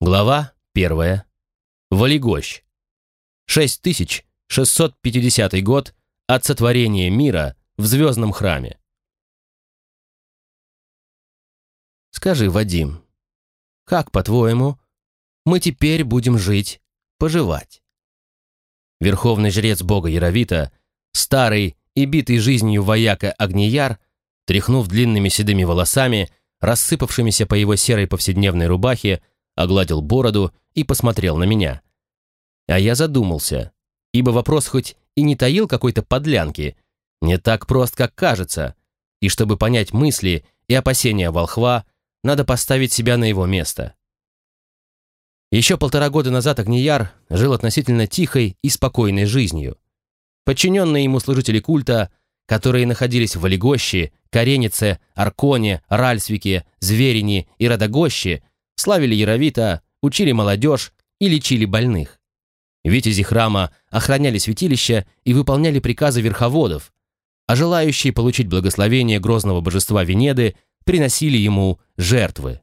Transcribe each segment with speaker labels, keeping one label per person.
Speaker 1: Глава первая. Валигощ. 6650 год от сотворения мира в звездном храме. Скажи, Вадим, как, по-твоему, мы теперь будем жить, поживать? Верховный жрец бога Яровита, старый и битый жизнью вояка Агнияр, тряхнув длинными седыми волосами, рассыпавшимися по его серой повседневной рубахе, огладил бороду и посмотрел на меня. А я задумался, ибо вопрос хоть и не таил какой-то подлянки, не так прост, как кажется, и чтобы понять мысли и опасения волхва, надо поставить себя на его место. Еще полтора года назад Агнияр жил относительно тихой и спокойной жизнью. Подчиненные ему служители культа, которые находились в Валигоще, Каренице, Арконе, Ральсвике, Зверине и Родогоще, славили Яровита, учили молодежь и лечили больных. Витязи храма охраняли святилища и выполняли приказы верховодов, а желающие получить благословение грозного божества Венеды приносили ему жертвы.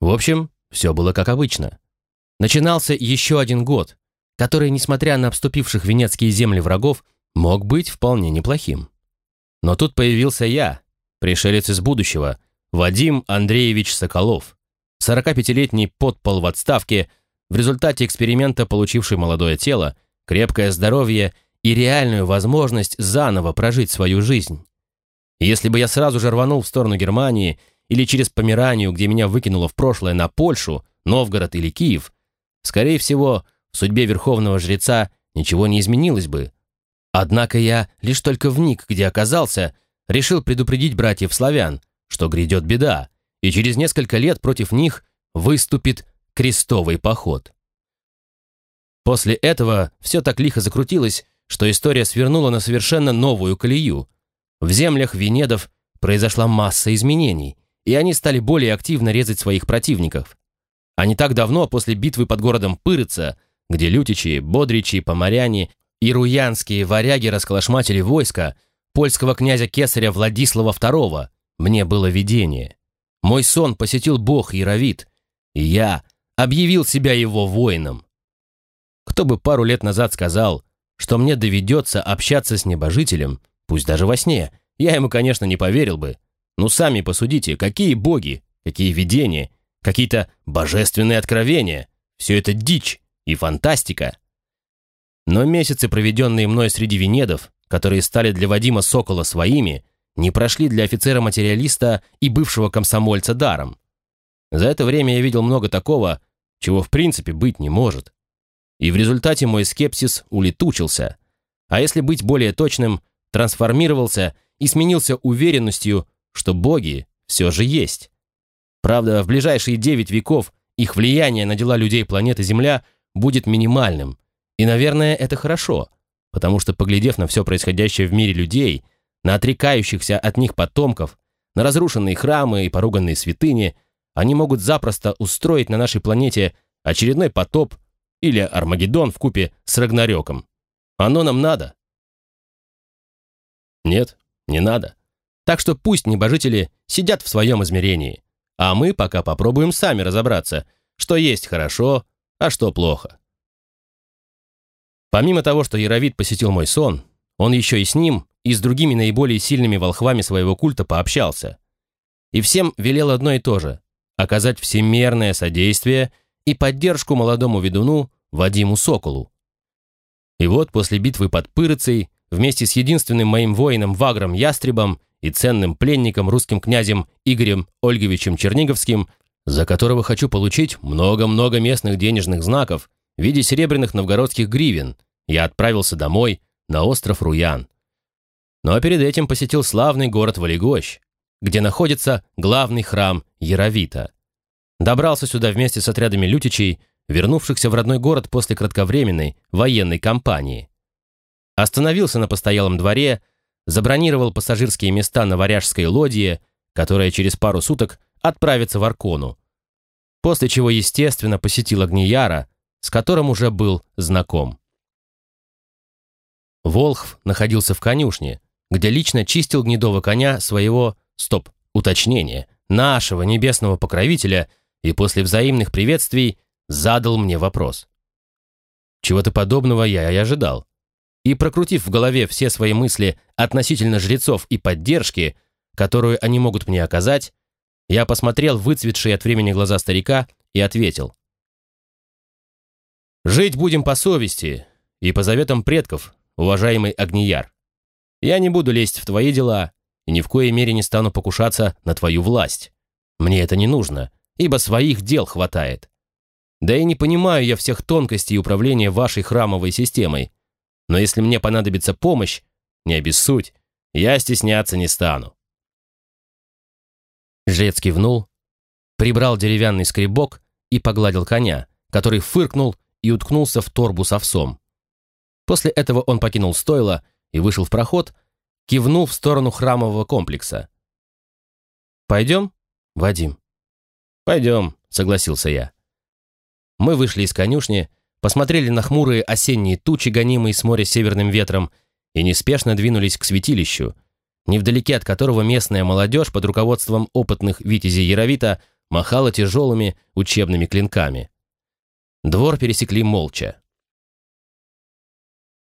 Speaker 1: В общем, все было как обычно. Начинался еще один год, который, несмотря на обступивших венецкие земли врагов, мог быть вполне неплохим. Но тут появился я, пришелец из будущего, Вадим Андреевич Соколов, 45-летний подпол в отставке, в результате эксперимента получивший молодое тело, крепкое здоровье и реальную возможность заново прожить свою жизнь. Если бы я сразу же рванул в сторону Германии или через Померанию, где меня выкинуло в прошлое, на Польшу, Новгород или Киев, скорее всего, в судьбе верховного жреца ничего не изменилось бы. Однако я лишь только вник, где оказался, решил предупредить братьев-славян – что грядет беда, и через несколько лет против них выступит крестовый поход. После этого все так лихо закрутилось, что история свернула на совершенно новую колею. В землях Венедов произошла масса изменений, и они стали более активно резать своих противников. А не так давно, после битвы под городом Пырыца, где лютичи, бодричи, поморяне и руянские варяги расколошматили войска польского князя Кесаря Владислава II, мне было видение. Мой сон посетил бог Яровит, и я объявил себя его воином. Кто бы пару лет назад сказал, что мне доведется общаться с небожителем, пусть даже во сне, я ему, конечно, не поверил бы. Ну, сами посудите, какие боги, какие видения, какие-то божественные откровения. Все это дичь и фантастика. Но месяцы, проведенные мной среди венедов, которые стали для Вадима Сокола своими, не прошли для офицера-материалиста и бывшего комсомольца даром. За это время я видел много такого, чего в принципе быть не может. И в результате мой скепсис улетучился, а если быть более точным, трансформировался и сменился уверенностью, что боги все же есть. Правда, в ближайшие девять веков их влияние на дела людей планеты Земля будет минимальным. И, наверное, это хорошо, потому что, поглядев на все происходящее в мире людей, на отрекающихся от них потомков, на разрушенные храмы и поруганные святыни, они могут запросто устроить на нашей планете очередной потоп или Армагеддон в купе с Рагнарёком. Оно нам надо? Нет, не надо. Так что пусть небожители сидят в своем измерении, а мы пока попробуем сами разобраться, что есть хорошо, а что плохо. Помимо того, что Яровит посетил мой сон, он еще и с ним и с другими наиболее сильными волхвами своего культа пообщался. И всем велел одно и то же – оказать всемерное содействие и поддержку молодому ведуну Вадиму Соколу. И вот после битвы под Пырыцей вместе с единственным моим воином Вагром Ястребом и ценным пленником русским князем Игорем Ольговичем Черниговским, за которого хочу получить много-много местных денежных знаков в виде серебряных новгородских гривен, я отправился домой на остров Руян. Но перед этим посетил славный город Валигощ, где находится главный храм Яровита. Добрался сюда вместе с отрядами лютичей, вернувшихся в родной город после кратковременной военной кампании. Остановился на постоялом дворе, забронировал пассажирские места на варяжской лодье, которая через пару суток отправится в Аркону. После чего, естественно, посетил Агнияра, с которым уже был знаком. Волхв находился в конюшне, где лично чистил гнедого коня своего, стоп, уточнение, нашего небесного покровителя и после взаимных приветствий задал мне вопрос. Чего-то подобного я и ожидал. И прокрутив в голове все свои мысли относительно жрецов и поддержки, которую они могут мне оказать, я посмотрел выцветшие от времени глаза старика и ответил. «Жить будем по совести и по заветам предков, уважаемый Агнияр. Я не буду лезть в твои дела и ни в коей мере не стану покушаться на твою власть. Мне это не нужно, ибо своих дел хватает. Да и не понимаю я всех тонкостей управления вашей храмовой системой. Но если мне понадобится помощь, не обессудь, я стесняться не стану. Жрец кивнул, прибрал деревянный скребок и погладил коня, который фыркнул и уткнулся в торбу с овсом. После этого он покинул стойло и вышел в проход, кивнул в сторону храмового комплекса. «Пойдем, Вадим?» «Пойдем», — согласился я. Мы вышли из конюшни, посмотрели на хмурые осенние тучи, гонимые с моря северным ветром, и неспешно двинулись к святилищу, невдалеке от которого местная молодежь под руководством опытных витязей Яровита махала тяжелыми учебными клинками. Двор пересекли молча.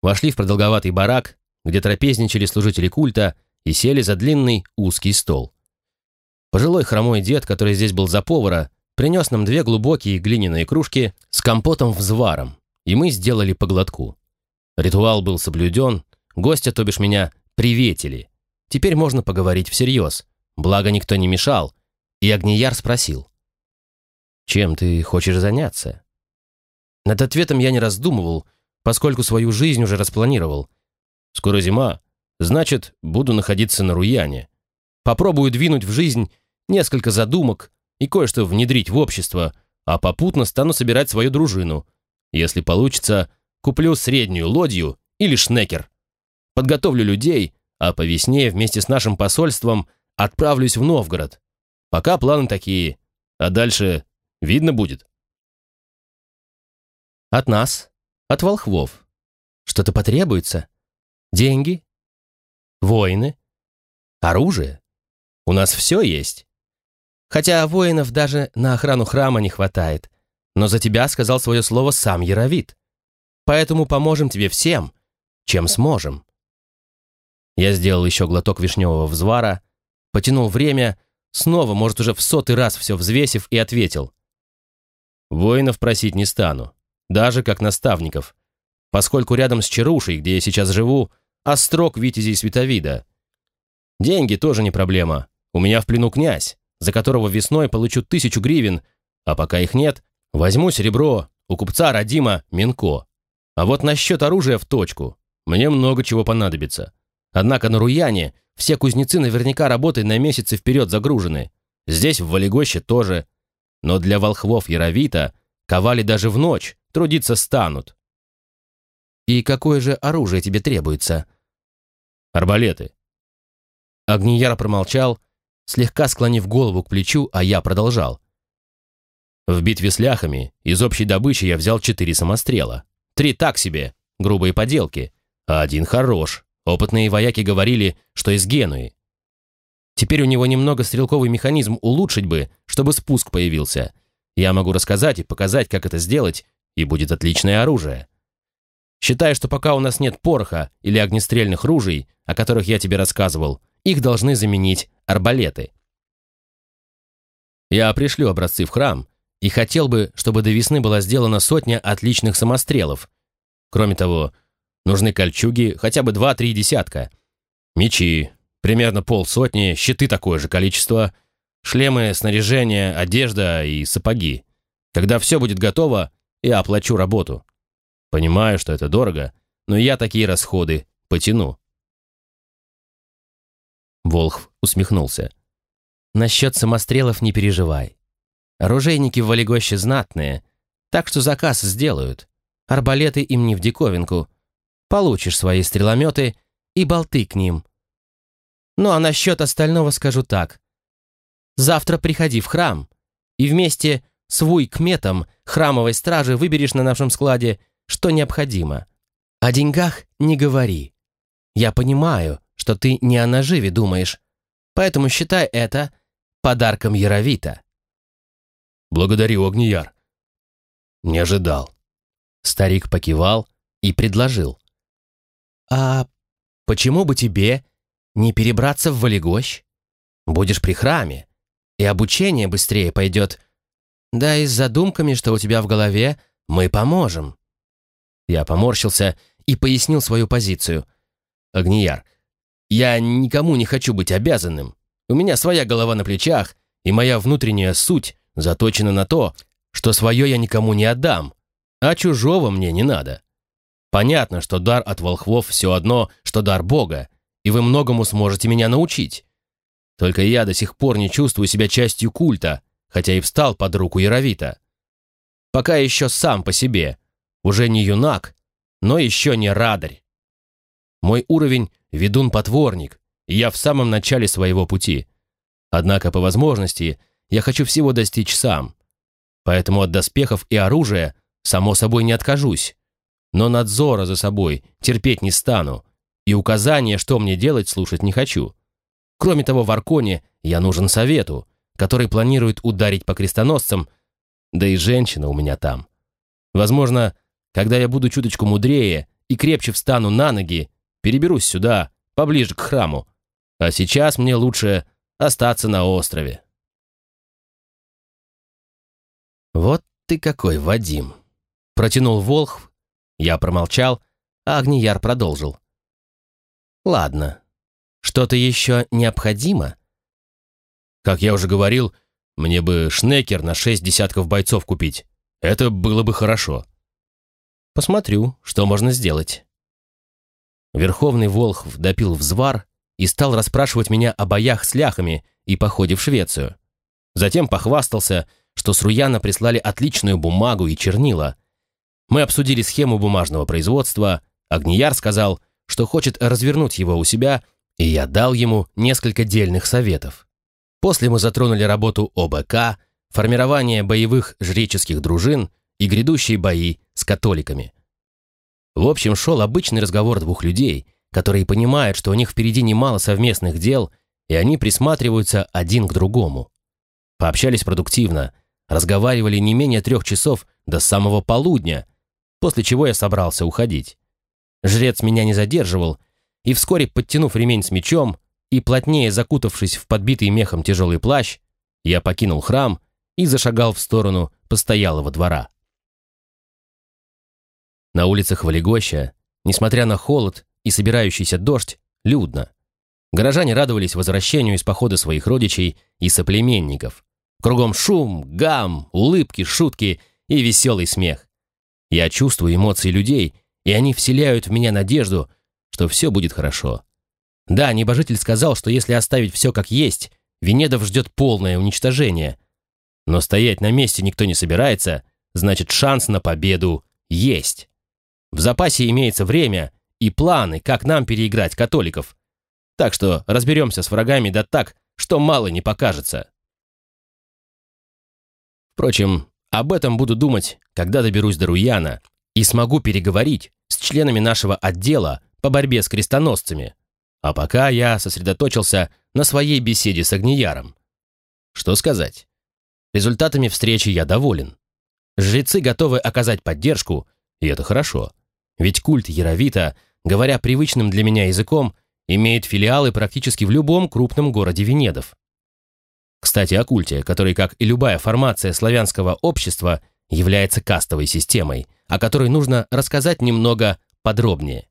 Speaker 1: Вошли в продолговатый барак, где трапезничали служители культа и сели за длинный узкий стол. Пожилой хромой дед, который здесь был за повара, принес нам две глубокие глиняные кружки с компотом-взваром, и мы сделали по глотку. Ритуал был соблюден, гостя, то бишь меня, приветили. Теперь можно поговорить всерьез, благо никто не мешал, и Агнияр спросил. «Чем ты хочешь заняться?» Над ответом я не раздумывал, поскольку свою жизнь уже распланировал. Скоро зима, значит, буду находиться на Руяне. Попробую двинуть в жизнь несколько задумок и кое-что внедрить в общество, а попутно стану собирать свою дружину. Если получится, куплю среднюю лодью или шнекер. Подготовлю людей, а по весне вместе с нашим посольством отправлюсь в Новгород. Пока планы такие, а дальше видно будет. От нас, от волхвов. Что-то потребуется? Деньги? Воины? Оружие? У нас все есть. Хотя воинов даже на охрану храма не хватает. Но за тебя сказал свое слово сам Яровит. Поэтому поможем тебе всем, чем сможем. Я сделал еще глоток вишневого взвара, потянул время, снова, может, уже в сотый раз все взвесив, и ответил. Воинов просить не стану, даже как наставников, поскольку рядом с Чарушей, где я сейчас живу, острог Витязей Световида. Деньги тоже не проблема. У меня в плену князь за которого весной получу тысячу гривен, а пока их нет, возьму серебро у купца Радима Минко. А вот насчет оружия в точку. Мне много чего понадобится. Однако на Руяне все кузнецы наверняка работой на месяцы вперед загружены. Здесь, в Валегоще, тоже. Но для волхвов Яровита ковали даже в ночь, трудиться станут. «И какое же оружие тебе требуется?» «Арбалеты». Огнияр промолчал, слегка склонив голову к плечу, а я продолжал. В битве с ляхами из общей добычи я взял четыре самострела. Три так себе, грубые поделки, а один хорош. Опытные вояки говорили, что из Генуи. Теперь у него немного стрелковый механизм улучшить бы, чтобы спуск появился. Я могу рассказать и показать, как это сделать, и будет отличное оружие. Считаю, что пока у нас нет пороха или огнестрельных ружей, о которых я тебе рассказывал, их должны заменить арбалеты. Я пришлю образцы в храм и хотел бы, чтобы до весны была сделана сотня отличных самострелов. Кроме того, нужны кольчуги хотя бы два-три десятка. Мечи, примерно полсотни, щиты такое же количество, шлемы, снаряжение, одежда и сапоги. Когда все будет готово, я оплачу работу. Понимаю, что это дорого, но я такие расходы потяну. Волхв усмехнулся. «Насчет самострелов не переживай. Оружейники в Валегоще знатные, так что заказ сделают. Арбалеты им не в диковинку. Получишь свои стрелометы и болты к ним. Ну а насчет остального скажу так. Завтра приходи в храм и вместе с вуйкметом храмовой стражи выберешь на нашем складе, что необходимо. О деньгах не говори. Я понимаю, что ты не о наживе думаешь, поэтому считай это подарком Яровита. Благодарю, Огнияр. Не ожидал. Старик покивал и предложил. А почему бы тебе не перебраться в Валегощ? Будешь при храме, и обучение быстрее пойдет. Да и с задумками, что у тебя в голове, мы поможем. Я поморщился и пояснил свою позицию. Огнияр, я никому не хочу быть обязанным. У меня своя голова на плечах, и моя внутренняя суть заточена на то, что свое я никому не отдам, а чужого мне не надо. Понятно, что дар от волхвов все одно, что дар Бога, и вы многому сможете меня научить. Только я до сих пор не чувствую себя частью культа, хотя и встал под руку Яровита. Пока еще сам по себе, уже не юнак, но еще не радарь. Мой уровень — ведун-потворник, и я в самом начале своего пути. Однако, по возможности, я хочу всего достичь сам. Поэтому от доспехов и оружия, само собой, не откажусь. Но надзора за собой терпеть не стану, и указания, что мне делать, слушать не хочу. Кроме того, в Арконе я нужен совету, который планирует ударить по крестоносцам, да и женщина у меня там. Возможно, когда я буду чуточку мудрее и крепче встану на ноги, переберусь сюда, поближе к храму. А сейчас мне лучше остаться на острове. «Вот ты какой, Вадим!» Протянул Волхв. Я промолчал, а Агнияр продолжил. «Ладно. Что-то еще необходимо?» «Как я уже говорил, мне бы шнекер на шесть десятков бойцов купить. Это было бы хорошо». «Посмотрю, что можно сделать». Верховный Волхв допил взвар и стал расспрашивать меня о боях с ляхами и походе в Швецию. Затем похвастался, что с Руяна прислали отличную бумагу и чернила. Мы обсудили схему бумажного производства, Агнияр сказал, что хочет развернуть его у себя, и я дал ему несколько дельных советов. После мы затронули работу ОБК, формирование боевых жреческих дружин и грядущие бои с католиками. В общем, шел обычный разговор двух людей, которые понимают, что у них впереди немало совместных дел, и они присматриваются один к другому. Пообщались продуктивно, разговаривали не менее трех часов до самого полудня, после чего я собрался уходить. Жрец меня не задерживал, и вскоре, подтянув ремень с мечом и плотнее закутавшись в подбитый мехом тяжелый плащ, я покинул храм и зашагал в сторону постоялого двора. На улицах Валегоща, несмотря на холод и собирающийся дождь, людно. Горожане радовались возвращению из похода своих родичей и соплеменников. Кругом шум, гам, улыбки, шутки и веселый смех. Я чувствую эмоции людей, и они вселяют в меня надежду, что все будет хорошо. Да, небожитель сказал, что если оставить все как есть, Венедов ждет полное уничтожение. Но стоять на месте никто не собирается, значит шанс на победу есть. В запасе имеется время и планы, как нам переиграть католиков. Так что разберемся с врагами да так, что мало не покажется. Впрочем, об этом буду думать, когда доберусь до Руяна и смогу переговорить с членами нашего отдела по борьбе с крестоносцами. А пока я сосредоточился на своей беседе с Огнияром. Что сказать? Результатами встречи я доволен. Жрецы готовы оказать поддержку, и это хорошо. Ведь культ Яровита, говоря привычным для меня языком, имеет филиалы практически в любом крупном городе Венедов. Кстати, о культе, который, как и любая формация славянского общества, является кастовой системой, о которой нужно рассказать немного подробнее.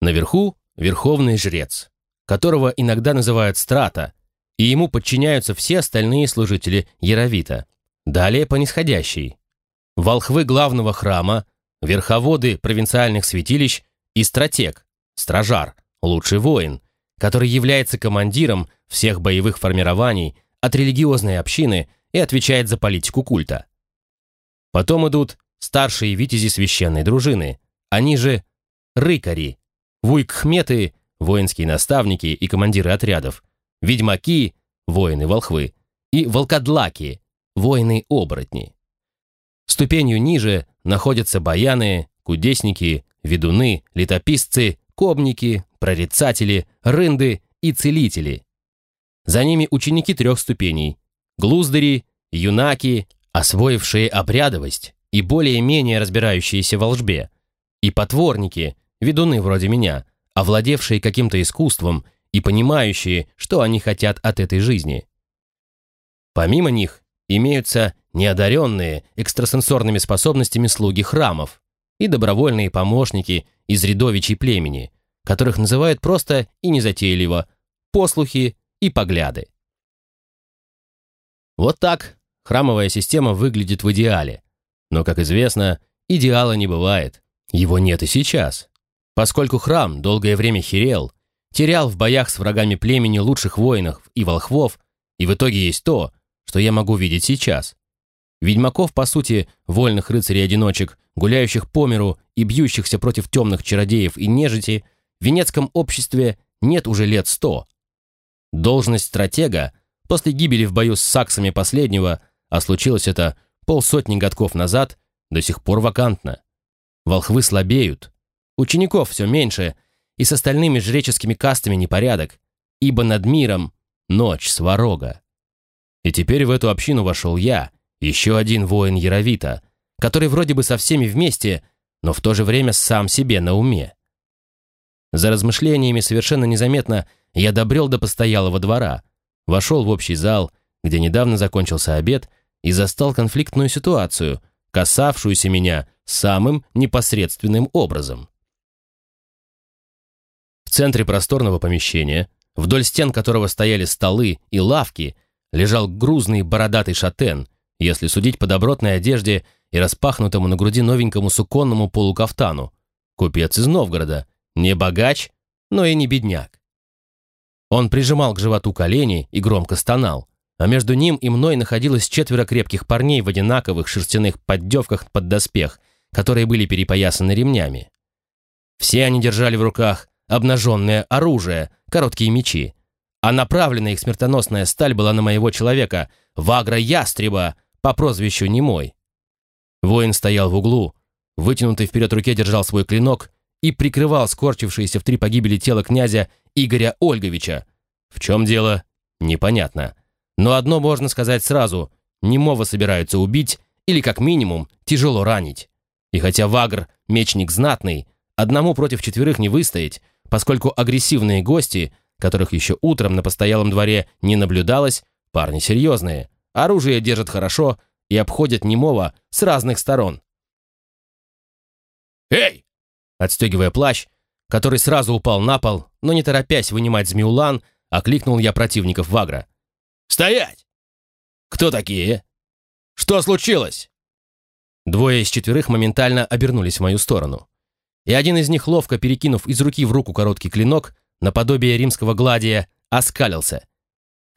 Speaker 1: Наверху верховный жрец, которого иногда называют страта, и ему подчиняются все остальные служители Яровита. Далее по нисходящей волхвы главного храма, верховоды провинциальных святилищ и стратег, стражар, лучший воин, который является командиром всех боевых формирований от религиозной общины и отвечает за политику культа. Потом идут старшие витязи священной дружины, они же рыкари, вуйкхметы, воинские наставники и командиры отрядов, ведьмаки, воины-волхвы, и волкодлаки, воины-оборотни. Ступенью ниже находятся баяны, кудесники, ведуны, летописцы, кобники, прорицатели, рынды и целители. За ними ученики трех ступеней. глуздари, юнаки, освоившие обрядовость и более-менее разбирающиеся в волжбе, и потворники, ведуны вроде меня, овладевшие каким-то искусством и понимающие, что они хотят от этой жизни. Помимо них имеются неодаренные экстрасенсорными способностями слуги храмов и добровольные помощники из рядовичей племени, которых называют просто и незатейливо послухи и погляды. Вот так храмовая система выглядит в идеале. Но, как известно, идеала не бывает. Его нет и сейчас. Поскольку храм долгое время херел, терял в боях с врагами племени лучших воинов и волхвов, и в итоге есть то, что я могу видеть сейчас. Ведьмаков, по сути, вольных рыцарей-одиночек, гуляющих по миру и бьющихся против темных чародеев и нежити, в венецком обществе нет уже лет сто. Должность стратега после гибели в бою с саксами последнего, а случилось это полсотни годков назад, до сих пор вакантна. Волхвы слабеют, учеников все меньше, и с остальными жреческими кастами непорядок, ибо над миром ночь сварога. И теперь в эту общину вошел я, еще один воин Яровита, который вроде бы со всеми вместе, но в то же время сам себе на уме. За размышлениями совершенно незаметно я добрел до постоялого двора, вошел в общий зал, где недавно закончился обед, и застал конфликтную ситуацию, касавшуюся меня самым непосредственным образом. В центре просторного помещения, вдоль стен которого стояли столы и лавки, лежал грузный бородатый шатен, если судить по добротной одежде и распахнутому на груди новенькому суконному полукафтану. Купец из Новгорода, не богач, но и не бедняк. Он прижимал к животу колени и громко стонал, а между ним и мной находилось четверо крепких парней в одинаковых шерстяных поддевках под доспех, которые были перепоясаны ремнями. Все они держали в руках обнаженное оружие, короткие мечи, а направленная их смертоносная сталь была на моего человека, Вагра Ястреба, по прозвищу Немой. Воин стоял в углу, вытянутый вперед руке держал свой клинок и прикрывал скорчившееся в три погибели тело князя Игоря Ольговича. В чем дело? Непонятно. Но одно можно сказать сразу. Немого собираются убить или, как минимум, тяжело ранить. И хотя Вагр – мечник знатный, одному против четверых не выстоять, поскольку агрессивные гости, которых еще утром на постоялом дворе не наблюдалось, парни серьезные, оружие держат хорошо и обходят немого с разных сторон. «Эй!» Отстегивая плащ, который сразу упал на пол, но не торопясь вынимать змеулан, окликнул я противников Вагра. «Стоять!» «Кто такие?» «Что случилось?» Двое из четверых моментально обернулись в мою сторону. И один из них, ловко перекинув из руки в руку короткий клинок, наподобие римского гладия, оскалился.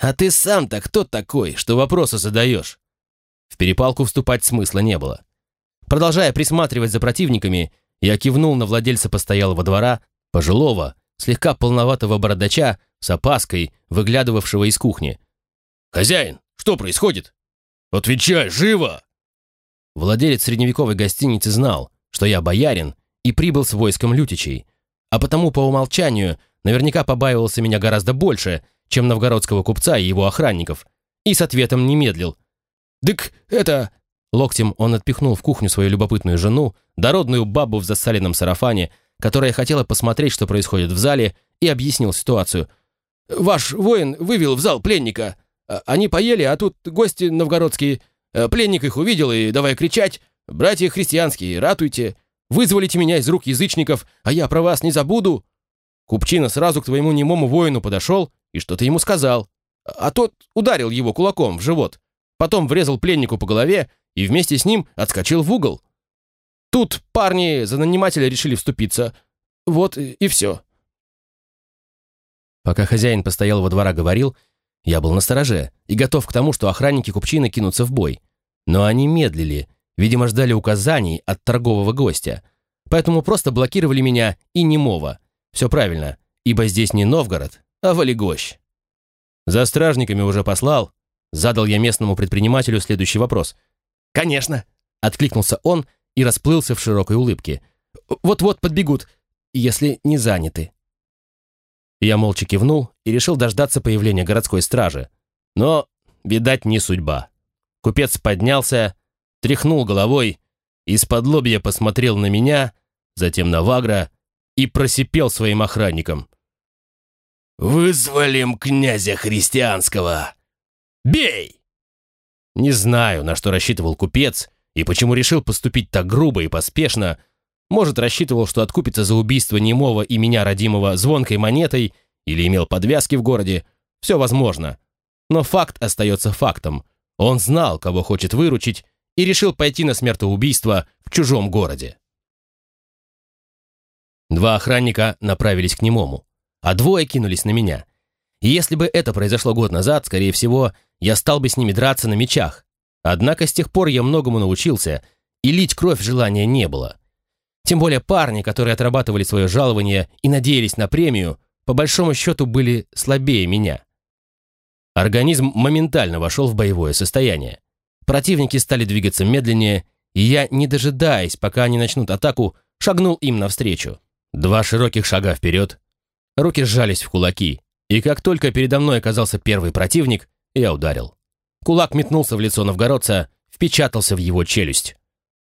Speaker 1: «А ты сам-то кто такой, что вопросы задаешь?» В перепалку вступать смысла не было. Продолжая присматривать за противниками, я кивнул на владельца постоялого двора, пожилого, слегка полноватого бородача, с опаской, выглядывавшего из кухни. «Хозяин, что происходит?» «Отвечай, живо!» Владелец средневековой гостиницы знал, что я боярин и прибыл с войском лютичей, а потому по умолчанию наверняка побаивался меня гораздо больше, чем новгородского купца и его охранников, и с ответом не медлил. «Дык, это...» Локтем он отпихнул в кухню свою любопытную жену, дородную бабу в засаленном сарафане, которая хотела посмотреть, что происходит в зале, и объяснил ситуацию. «Ваш воин вывел в зал пленника. А, они поели, а тут гости новгородские. Э, пленник их увидел и давай кричать. «Братья христианские, ратуйте! Вызволите меня из рук язычников, а я про вас не забуду!» Купчина сразу к твоему немому воину подошел и что-то ему сказал. А тот ударил его кулаком в живот. Потом врезал пленнику по голове и вместе с ним отскочил в угол. Тут парни за нанимателя решили вступиться. Вот и все. Пока хозяин постоялого двора говорил, я был настороже и готов к тому, что охранники купчины кинутся в бой. Но они медлили, видимо, ждали указаний от торгового гостя. Поэтому просто блокировали меня и немого. Все правильно, ибо здесь не Новгород, а Валигощ. За стражниками уже послал? Задал я местному предпринимателю следующий вопрос – «Конечно!» — откликнулся он и расплылся в широкой улыбке. «Вот-вот подбегут, если не заняты». Я молча кивнул и решил дождаться появления городской стражи. Но видать, не судьба. Купец поднялся, тряхнул головой, из-под лобья посмотрел на меня, затем на Вагра и просипел своим охранникам. «Вызволим князя христианского! Бей!» Не знаю, на что рассчитывал купец и почему решил поступить так грубо и поспешно. Может, рассчитывал, что откупится за убийство немого и меня родимого звонкой монетой или имел подвязки в городе. Все возможно. Но факт остается фактом. Он знал, кого хочет выручить, и решил пойти на смертоубийство в чужом городе. Два охранника направились к немому, а двое кинулись на меня. И если бы это произошло год назад, скорее всего, я стал бы с ними драться на мечах. Однако с тех пор я многому научился, и лить кровь желания не было. Тем более парни, которые отрабатывали свое жалование и надеялись на премию, по большому счету были слабее меня. Организм моментально вошел в боевое состояние. Противники стали двигаться медленнее, и я, не дожидаясь, пока они начнут атаку, шагнул им навстречу. Два широких шага вперед. Руки сжались в кулаки, и как только передо мной оказался первый противник, я ударил. Кулак метнулся в лицо новгородца, впечатался в его челюсть.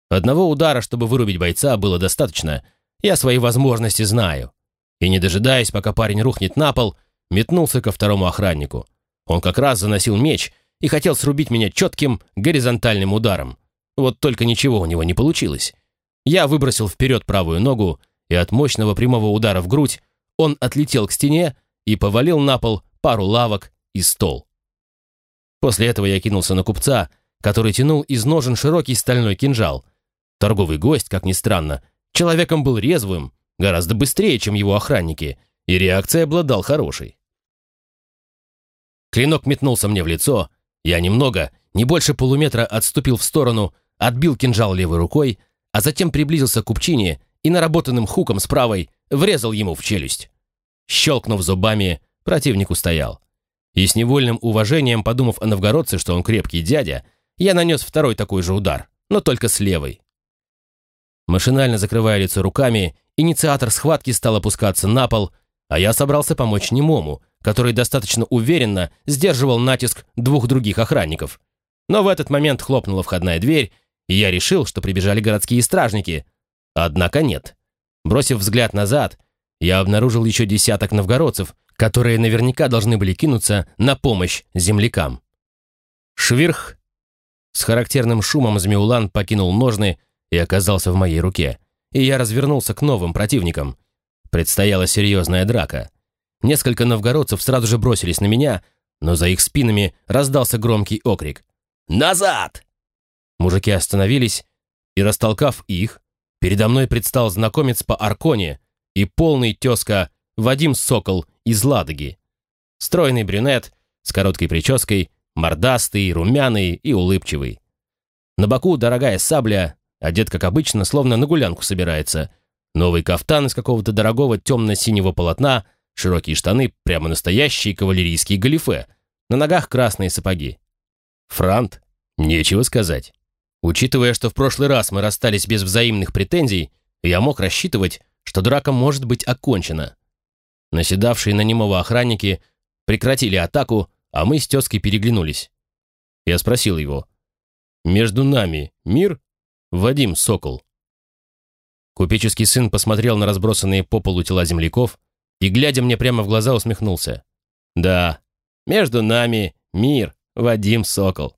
Speaker 1: Одного удара, чтобы вырубить бойца, было достаточно. Я свои возможности знаю. И не дожидаясь, пока парень рухнет на пол, метнулся ко второму охраннику. Он как раз заносил меч и хотел срубить меня четким горизонтальным ударом. Вот только ничего у него не получилось. Я выбросил вперед правую ногу, и от мощного прямого удара в грудь он отлетел к стене и повалил на пол пару лавок и стол. После этого я кинулся на купца, который тянул из ножен широкий стальной кинжал. Торговый гость, как ни странно, человеком был резвым, гораздо быстрее, чем его охранники, и реакция обладал хорошей. Клинок метнулся мне в лицо, я немного, не больше полуметра отступил в сторону, отбил кинжал левой рукой, а затем приблизился к купчине и наработанным хуком с правой врезал ему в челюсть. Щелкнув зубами, противник устоял. И с невольным уважением, подумав о новгородце, что он крепкий дядя, я нанес второй такой же удар, но только с левой. Машинально закрывая лицо руками, инициатор схватки стал опускаться на пол, а я собрался помочь немому, который достаточно уверенно сдерживал натиск двух других охранников. Но в этот момент хлопнула входная дверь, и я решил, что прибежали городские стражники — Однако нет. Бросив взгляд назад, я обнаружил еще десяток новгородцев, которые наверняка должны были кинуться на помощь землякам. Швирх! С характерным шумом Змеулан покинул ножны и оказался в моей руке, и я развернулся к новым противникам. Предстояла серьезная драка. Несколько новгородцев сразу же бросились на меня, но за их спинами раздался громкий окрик. «Назад!» Мужики остановились, и, растолкав их, Передо мной предстал знакомец по Арконе и полный тезка Вадим Сокол из Ладоги. Стройный брюнет с короткой прической, мордастый, румяный и улыбчивый. На боку дорогая сабля, одет, как обычно, словно на гулянку собирается. Новый кафтан из какого-то дорогого темно-синего полотна, широкие штаны, прямо настоящие кавалерийские галифе, на ногах красные сапоги. Франт, нечего сказать. Учитывая, что в прошлый раз мы расстались без взаимных претензий, я мог рассчитывать, что драка может быть окончена. Наседавшие на немого охранники прекратили атаку, а мы с тезкой переглянулись. Я спросил его. «Между нами мир?» Вадим Сокол. Купеческий сын посмотрел на разбросанные по полу тела земляков и, глядя мне прямо в глаза, усмехнулся. «Да, между нами мир, Вадим Сокол».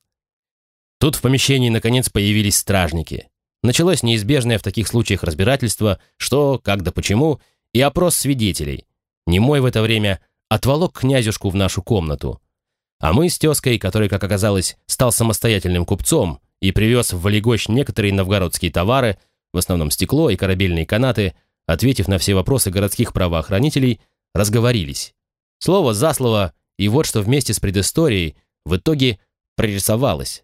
Speaker 1: Тут в помещении наконец появились стражники. Началось неизбежное в таких случаях разбирательство, что, как да почему, и опрос свидетелей. Немой в это время отволок князюшку в нашу комнату. А мы с тезкой, который, как оказалось, стал самостоятельным купцом и привез в Валегощ некоторые новгородские товары, в основном стекло и корабельные канаты, ответив на все вопросы городских правоохранителей, разговорились. Слово за слово, и вот что вместе с предысторией в итоге прорисовалось.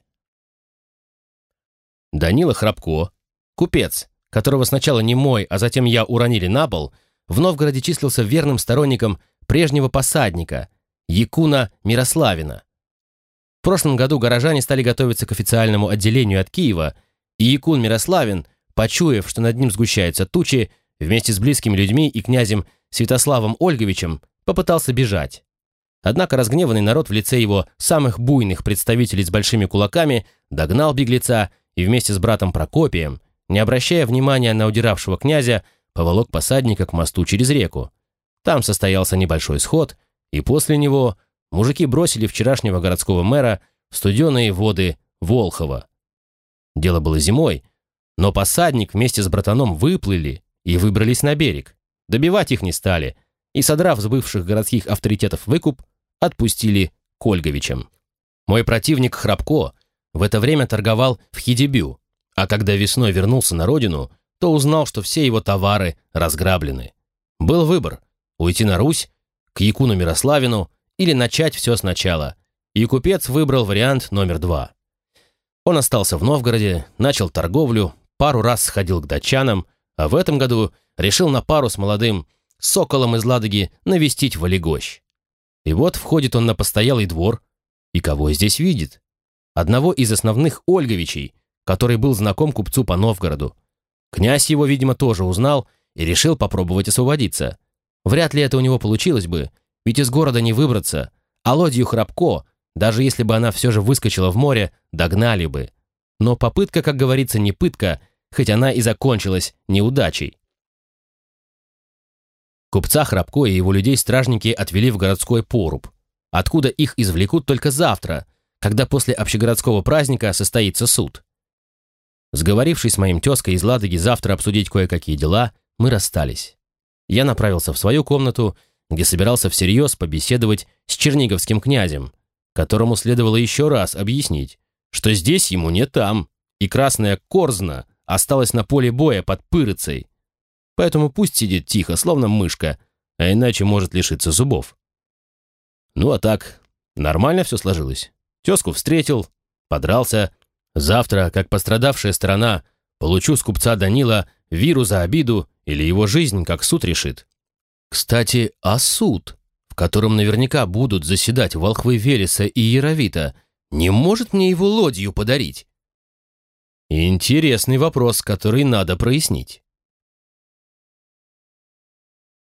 Speaker 1: Данила Храбко, купец, которого сначала не мой, а затем я уронили на пол, в Новгороде числился верным сторонником прежнего посадника, Якуна Мирославина. В прошлом году горожане стали готовиться к официальному отделению от Киева, и Якун Мирославин, почуяв, что над ним сгущаются тучи, вместе с близкими людьми и князем Святославом Ольговичем попытался бежать. Однако разгневанный народ в лице его самых буйных представителей с большими кулаками догнал беглеца и вместе с братом Прокопием, не обращая внимания на удиравшего князя, поволок посадника к мосту через реку. Там состоялся небольшой сход, и после него мужики бросили вчерашнего городского мэра в студеные воды Волхова. Дело было зимой, но посадник вместе с братаном выплыли и выбрались на берег. Добивать их не стали, и, содрав с бывших городских авторитетов выкуп, отпустили к Ольговичам. Мой противник Храбко в это время торговал в Хидебю, а когда весной вернулся на родину, то узнал, что все его товары разграблены. Был выбор – уйти на Русь, к Якуну Мирославину или начать все сначала, и купец выбрал вариант номер два. Он остался в Новгороде, начал торговлю, пару раз сходил к датчанам, а в этом году решил на пару с молодым соколом из Ладоги навестить Валегощ. И вот входит он на постоялый двор, и кого здесь видит? Одного из основных Ольговичей, который был знаком купцу по Новгороду. Князь его, видимо, тоже узнал и решил попробовать освободиться. Вряд ли это у него получилось бы, ведь из города не выбраться, а лодью Храбко, даже если бы она все же выскочила в море, догнали бы. Но попытка, как говорится, не пытка, хоть она и закончилась неудачей. Купца Храбко и его людей стражники отвели в городской поруб, откуда их извлекут только завтра, когда после общегородского праздника состоится суд. Сговорившись с моим тезкой из Ладоги завтра обсудить кое-какие дела, мы расстались. Я направился в свою комнату, где собирался всерьез побеседовать с черниговским князем, которому следовало еще раз объяснить, что здесь ему не там, и красная корзна осталась на поле боя под Пырыцей, поэтому пусть сидит тихо, словно мышка, а иначе может лишиться зубов. Ну а так, нормально все сложилось. Тезку встретил, подрался. Завтра, как пострадавшая сторона, получу с купца Данила виру за обиду или его жизнь, как суд решит. Кстати, а суд, в котором наверняка будут заседать волхвы Велеса и Яровита, не может мне его лодью подарить? Интересный вопрос, который надо прояснить.